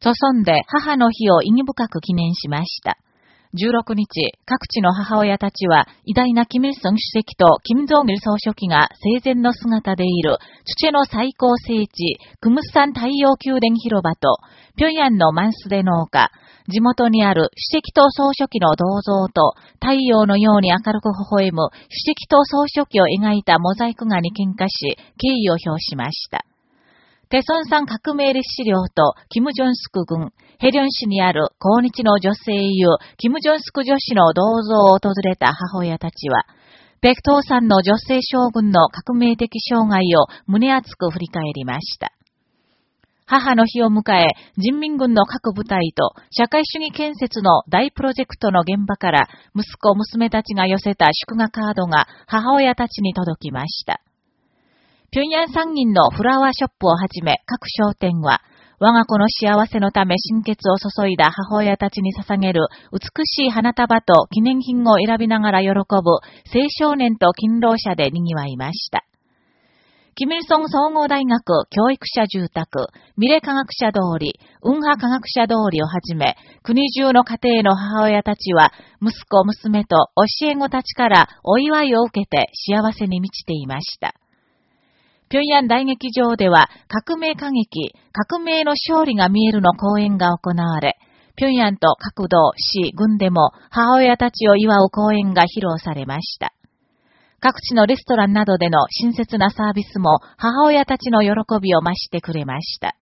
著村で母の日を意義深く記念しました。16日、各地の母親たちは、偉大なキム・イソン主席とキム・ジョン・ル総書記が生前の姿でいる、チチェの最高聖地、クムスサン太陽宮殿広場と、平壌のマンスデ農家、地元にある主席と総書記の銅像と、太陽のように明るく微笑む主席と総書記を描いたモザイク画に喧嘩し、敬意を表しました。テソン山革命歴史領と、キム・ジョンスク郡、ヘリョン市にある抗日の女性優、キム・ジョンスク女子の銅像を訪れた母親たちは、北東山の女性将軍の革命的障害を胸熱く振り返りました。母の日を迎え、人民軍の各部隊と社会主義建設の大プロジェクトの現場から息子娘たちが寄せた祝賀カードが母親たちに届きました。平壌参議院のフラワーショップをはじめ各商店は、我が子の幸せのため心血を注いだ母親たちに捧げる美しい花束と記念品を選びながら喜ぶ青少年と勤労者で賑わいました。キミルソン総合大学教育者住宅、ミレ科学者通り、運波科学者通りをはじめ、国中の家庭の母親たちは、息子、娘と教え子たちからお祝いを受けて幸せに満ちていました。平壌大劇場では革命歌劇、革命の勝利が見えるの公演が行われ、平壌と各道、市、軍でも母親たちを祝う公演が披露されました。各地のレストランなどでの親切なサービスも母親たちの喜びを増してくれました。